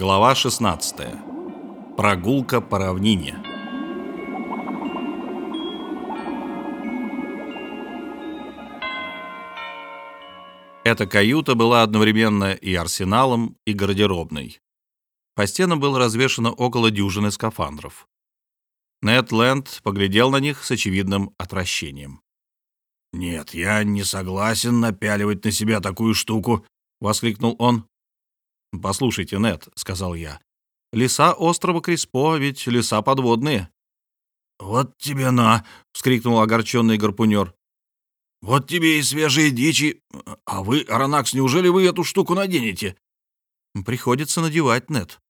Глава 16. Прогулка по равнине. Эта каюта была одновременно и арсеналом, и гардеробной. По стенам было развешано около дюжины скафандров. Нед Ленд поглядел на них с очевидным отвращением. «Нет, я не согласен напяливать на себя такую штуку», — воскликнул он. «Послушайте, Нет, сказал я, — «леса острова Криспо ведь леса подводные». «Вот тебе на!» — вскрикнул огорченный гарпунер. «Вот тебе и свежие дичи. А вы, Аронакс, неужели вы эту штуку наденете?» «Приходится надевать, Нет.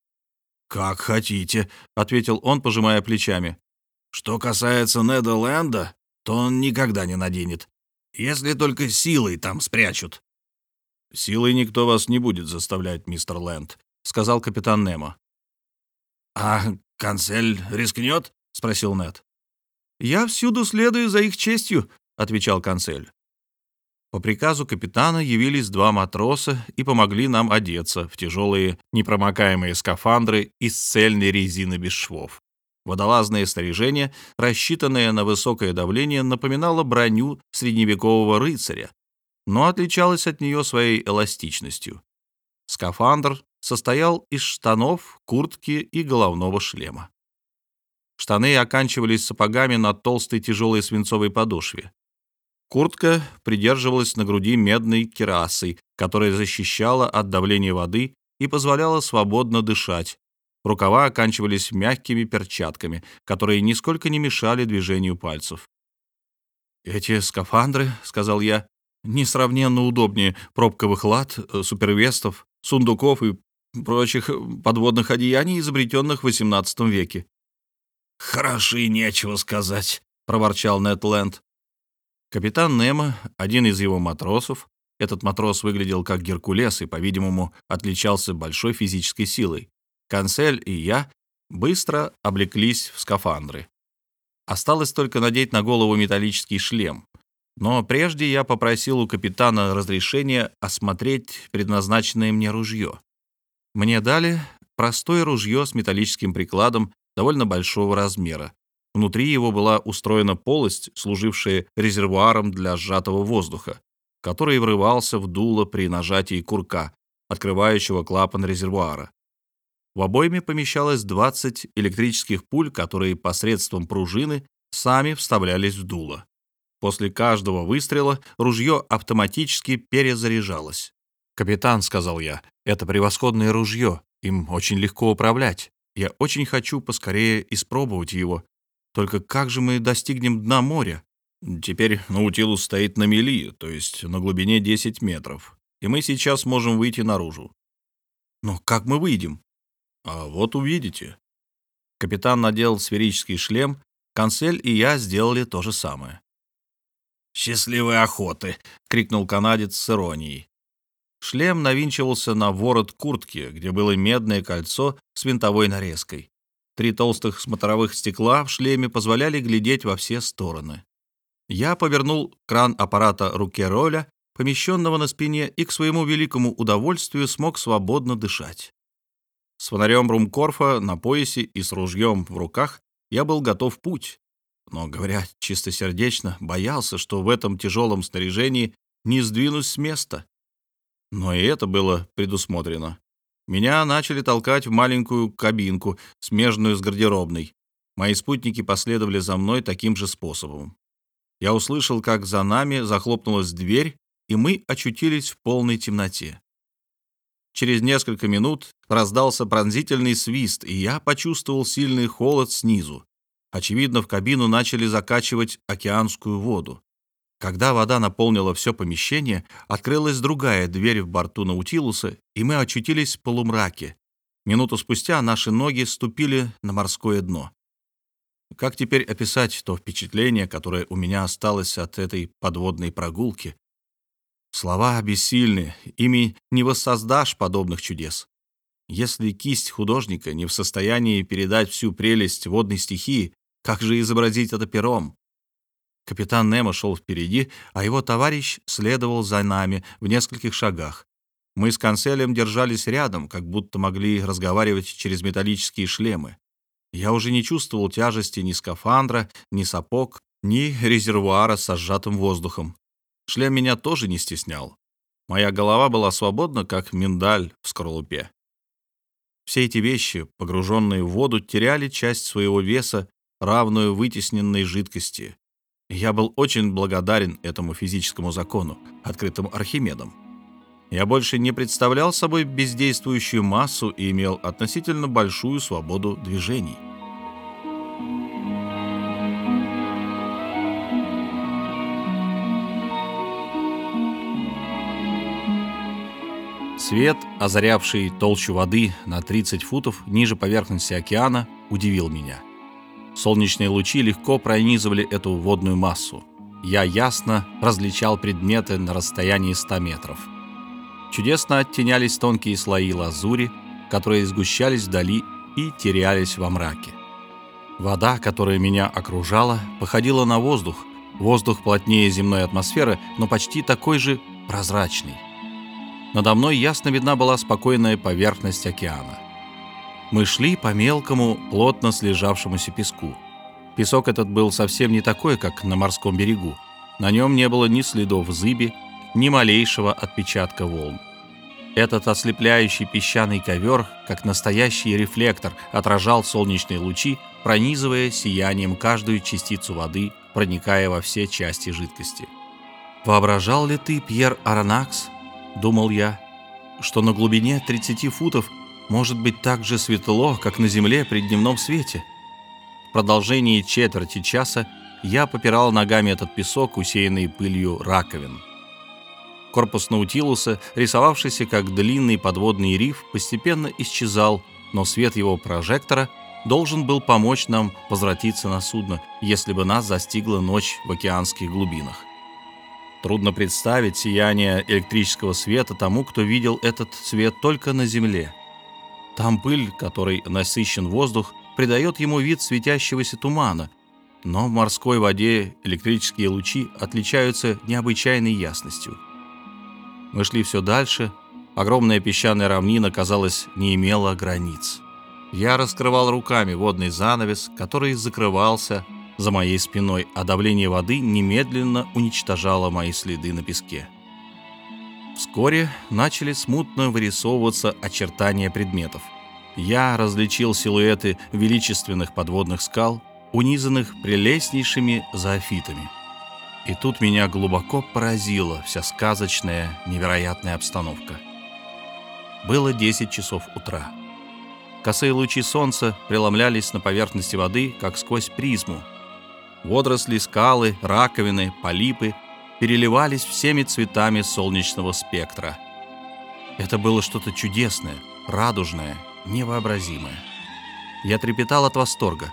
«Как хотите», — ответил он, пожимая плечами. «Что касается Неда Лэнда, то он никогда не наденет, если только силой там спрячут». «Силой никто вас не будет заставлять, мистер Лэнд», — сказал капитан Немо. «А канцель рискнет?» — спросил Нед. «Я всюду следую за их честью», — отвечал канцель. По приказу капитана явились два матроса и помогли нам одеться в тяжелые непромокаемые скафандры из цельной резины без швов. Водолазное снаряжение, рассчитанное на высокое давление, напоминало броню средневекового рыцаря, но отличалась от нее своей эластичностью. Скафандр состоял из штанов, куртки и головного шлема. Штаны оканчивались сапогами на толстой тяжелой свинцовой подошве. Куртка придерживалась на груди медной керасой, которая защищала от давления воды и позволяла свободно дышать. Рукава оканчивались мягкими перчатками, которые нисколько не мешали движению пальцев. «Эти скафандры», — сказал я, несравненно удобнее пробковых лад, э, супервестов, сундуков и прочих подводных одеяний, изобретенных в XVIII веке. «Хороши, нечего сказать», — проворчал Нед Ленд. Капитан Немо, один из его матросов, этот матрос выглядел как Геркулес и, по-видимому, отличался большой физической силой. Канцель и я быстро облеклись в скафандры. Осталось только надеть на голову металлический шлем, но прежде я попросил у капитана разрешения осмотреть предназначенное мне ружье. Мне дали простое ружье с металлическим прикладом довольно большого размера. Внутри его была устроена полость, служившая резервуаром для сжатого воздуха, который врывался в дуло при нажатии курка, открывающего клапан резервуара. В обойме помещалось 20 электрических пуль, которые посредством пружины сами вставлялись в дуло. После каждого выстрела ружье автоматически перезаряжалось. «Капитан», — сказал я, — «это превосходное ружье, им очень легко управлять. Я очень хочу поскорее испробовать его. Только как же мы достигнем дна моря?» «Теперь Наутилус стоит на мели, то есть на глубине 10 метров, и мы сейчас можем выйти наружу». «Но как мы выйдем?» «А вот увидите». Капитан надел сферический шлем, Консель и я сделали то же самое. «Счастливой охоты!» — крикнул канадец с иронией. Шлем навинчивался на ворот куртки, где было медное кольцо с винтовой нарезкой. Три толстых смотровых стекла в шлеме позволяли глядеть во все стороны. Я повернул кран аппарата руке роля, помещенного на спине, и к своему великому удовольствию смог свободно дышать. С фонарем Румкорфа на поясе и с ружьем в руках я был готов путь но, говоря чистосердечно, боялся, что в этом тяжелом снаряжении не сдвинусь с места. Но и это было предусмотрено. Меня начали толкать в маленькую кабинку, смежную с гардеробной. Мои спутники последовали за мной таким же способом. Я услышал, как за нами захлопнулась дверь, и мы очутились в полной темноте. Через несколько минут раздался пронзительный свист, и я почувствовал сильный холод снизу. Очевидно, в кабину начали закачивать океанскую воду. Когда вода наполнила все помещение, открылась другая дверь в борту Наутилуса, и мы очутились в полумраке. Минуту спустя наши ноги ступили на морское дно. Как теперь описать то впечатление, которое у меня осталось от этой подводной прогулки? Слова бессильны, ими не воссоздашь подобных чудес. Если кисть художника не в состоянии передать всю прелесть водной стихии, как же изобразить это пером? Капитан Немо шел впереди, а его товарищ следовал за нами в нескольких шагах. Мы с канцелем держались рядом, как будто могли разговаривать через металлические шлемы. Я уже не чувствовал тяжести ни скафандра, ни сапог, ни резервуара со сжатым воздухом. Шлем меня тоже не стеснял. Моя голова была свободна, как миндаль в скорлупе. Все эти вещи, погруженные в воду, теряли часть своего веса, равную вытесненной жидкости. Я был очень благодарен этому физическому закону, открытому Архимедом. Я больше не представлял собой бездействующую массу и имел относительно большую свободу движений. Свет, озарявший толщу воды на 30 футов ниже поверхности океана, удивил меня. Солнечные лучи легко пронизывали эту водную массу. Я ясно различал предметы на расстоянии 100 метров. Чудесно оттенялись тонкие слои лазури, которые сгущались вдали и терялись во мраке. Вода, которая меня окружала, походила на воздух. Воздух плотнее земной атмосферы, но почти такой же прозрачный. Надо мной ясно видна была спокойная поверхность океана. Мы шли по мелкому, плотно слежавшемуся песку. Песок этот был совсем не такой, как на морском берегу. На нем не было ни следов зыби, ни малейшего отпечатка волн. Этот ослепляющий песчаный ковер, как настоящий рефлектор, отражал солнечные лучи, пронизывая сиянием каждую частицу воды, проникая во все части жидкости. «Воображал ли ты, Пьер Аронакс, — думал я, — что на глубине 30 футов может быть так же светло, как на земле при дневном свете. В продолжении четверти часа я попирал ногами этот песок, усеянный пылью раковин. Корпус Наутилуса, рисовавшийся как длинный подводный риф, постепенно исчезал, но свет его прожектора должен был помочь нам возвратиться на судно, если бы нас застигла ночь в океанских глубинах. Трудно представить сияние электрического света тому, кто видел этот свет только на Земле. Там пыль, которой насыщен воздух, придает ему вид светящегося тумана, но в морской воде электрические лучи отличаются необычайной ясностью. Мы шли все дальше, огромная песчаная равнина, казалось, не имела границ. Я раскрывал руками водный занавес, который закрывался за моей спиной, а давление воды немедленно уничтожало мои следы на песке. Вскоре начали смутно вырисовываться очертания предметов. Я различил силуэты величественных подводных скал, унизанных прелестнейшими зоофитами. И тут меня глубоко поразила вся сказочная, невероятная обстановка. Было 10 часов утра. Косые лучи солнца преломлялись на поверхности воды, как сквозь призму, Водоросли, скалы, раковины, полипы переливались всеми цветами солнечного спектра. Это было что-то чудесное, радужное, невообразимое. Я трепетал от восторга.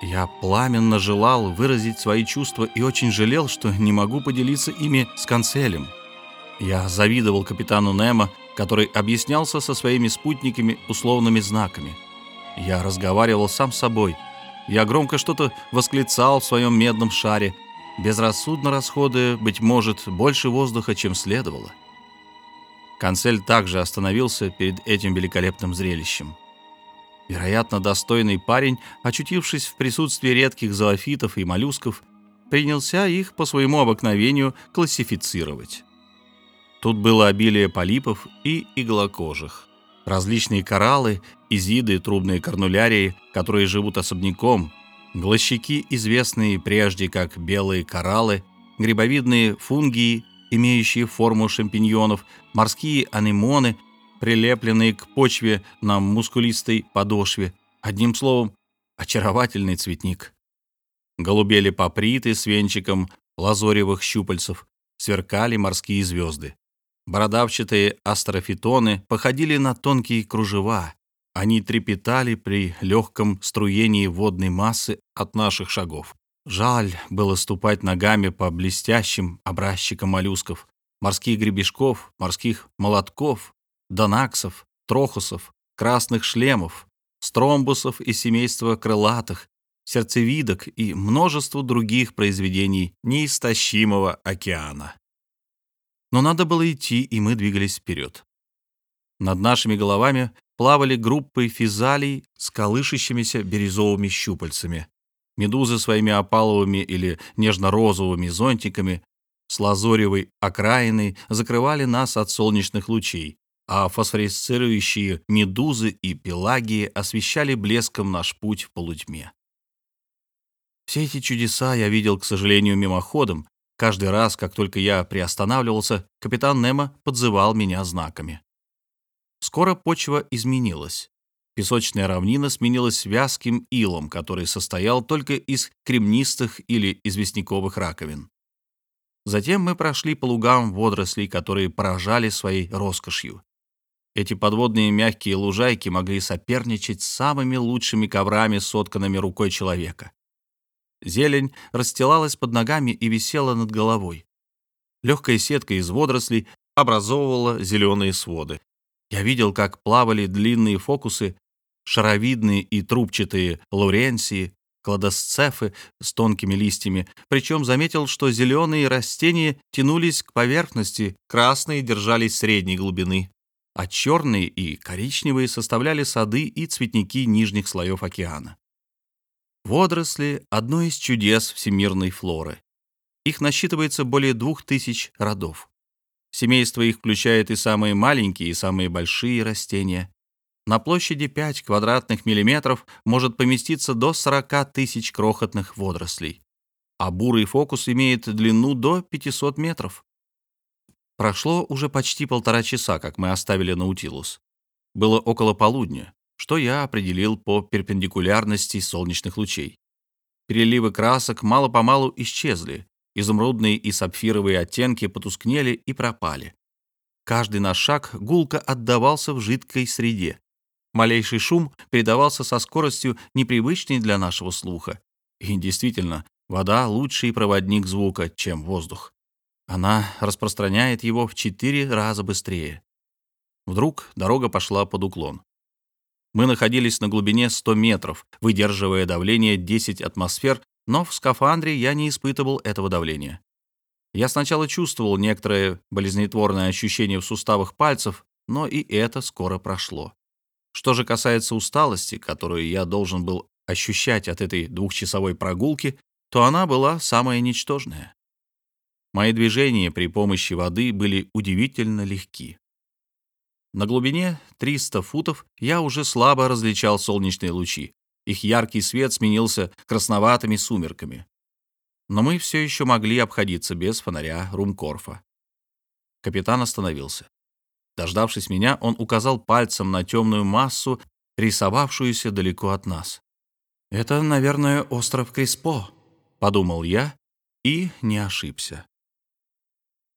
Я пламенно желал выразить свои чувства и очень жалел, что не могу поделиться ими с канцелем. Я завидовал капитану Немо, который объяснялся со своими спутниками условными знаками. Я разговаривал сам с собой — я громко что-то восклицал в своем медном шаре, безрассудно расходуя, быть может, больше воздуха, чем следовало. Канцель также остановился перед этим великолепным зрелищем. Вероятно, достойный парень, очутившись в присутствии редких зоофитов и моллюсков, принялся их по своему обыкновению классифицировать. Тут было обилие полипов и иглокожих различные кораллы, изиды, трубные корнулярии, которые живут особняком, глощаки, известные прежде как белые кораллы, грибовидные фунгии, имеющие форму шампиньонов, морские анемоны, прилепленные к почве на мускулистой подошве. Одним словом, очаровательный цветник. Голубели паприты с венчиком лазоревых щупальцев, сверкали морские звезды. Бородавчатые астрофитоны походили на тонкие кружева. Они трепетали при легком струении водной массы от наших шагов. Жаль было ступать ногами по блестящим образчикам моллюсков, морских гребешков, морских молотков, донаксов, трохусов, красных шлемов, стромбусов и семейства крылатых, сердцевидок и множество других произведений неистощимого океана. Но надо было идти, и мы двигались вперед. Над нашими головами плавали группы физалий с колышащимися бирюзовыми щупальцами. Медузы своими опаловыми или нежно-розовыми зонтиками с лазоревой окраиной закрывали нас от солнечных лучей, а фосфорисцирующие медузы и пелагии освещали блеском наш путь в полутьме. Все эти чудеса я видел, к сожалению, мимоходом. Каждый раз, как только я приостанавливался, капитан Немо подзывал меня знаками. Скоро почва изменилась. Песочная равнина сменилась вязким илом, который состоял только из кремнистых или известняковых раковин. Затем мы прошли по лугам водорослей, которые поражали своей роскошью. Эти подводные мягкие лужайки могли соперничать с самыми лучшими коврами, сотканными рукой человека. Зелень расстилалась под ногами и висела над головой. Легкая сетка из водорослей образовывала зеленые своды. Я видел, как плавали длинные фокусы, шаровидные и трубчатые лауренсии, кладосцефы с тонкими листьями, причем заметил, что зеленые растения тянулись к поверхности, красные держались средней глубины, а черные и коричневые составляли сады и цветники нижних слоев океана. Водоросли — одно из чудес всемирной флоры. Их насчитывается более двух тысяч родов. Семейство их включает и самые маленькие, и самые большие растения. На площади 5 квадратных миллиметров может поместиться до 40 тысяч крохотных водорослей, а бурый фокус имеет длину до 500 метров. Прошло уже почти полтора часа, как мы оставили Наутилус. Было около полудня, что я определил по перпендикулярности солнечных лучей. Переливы красок мало-помалу исчезли, Изумрудные и сапфировые оттенки потускнели и пропали. Каждый наш шаг гулко отдавался в жидкой среде. Малейший шум передавался со скоростью, непривычной для нашего слуха. И действительно, вода — лучший проводник звука, чем воздух. Она распространяет его в четыре раза быстрее. Вдруг дорога пошла под уклон. Мы находились на глубине 100 метров, выдерживая давление 10 атмосфер но в скафандре я не испытывал этого давления. Я сначала чувствовал некоторое болезнетворное ощущение в суставах пальцев, но и это скоро прошло. Что же касается усталости, которую я должен был ощущать от этой двухчасовой прогулки, то она была самая ничтожная. Мои движения при помощи воды были удивительно легки. На глубине 300 футов я уже слабо различал солнечные лучи, их яркий свет сменился красноватыми сумерками. Но мы все еще могли обходиться без фонаря Румкорфа. Капитан остановился. Дождавшись меня, он указал пальцем на темную массу, рисовавшуюся далеко от нас. «Это, наверное, остров Криспо», — подумал я и не ошибся.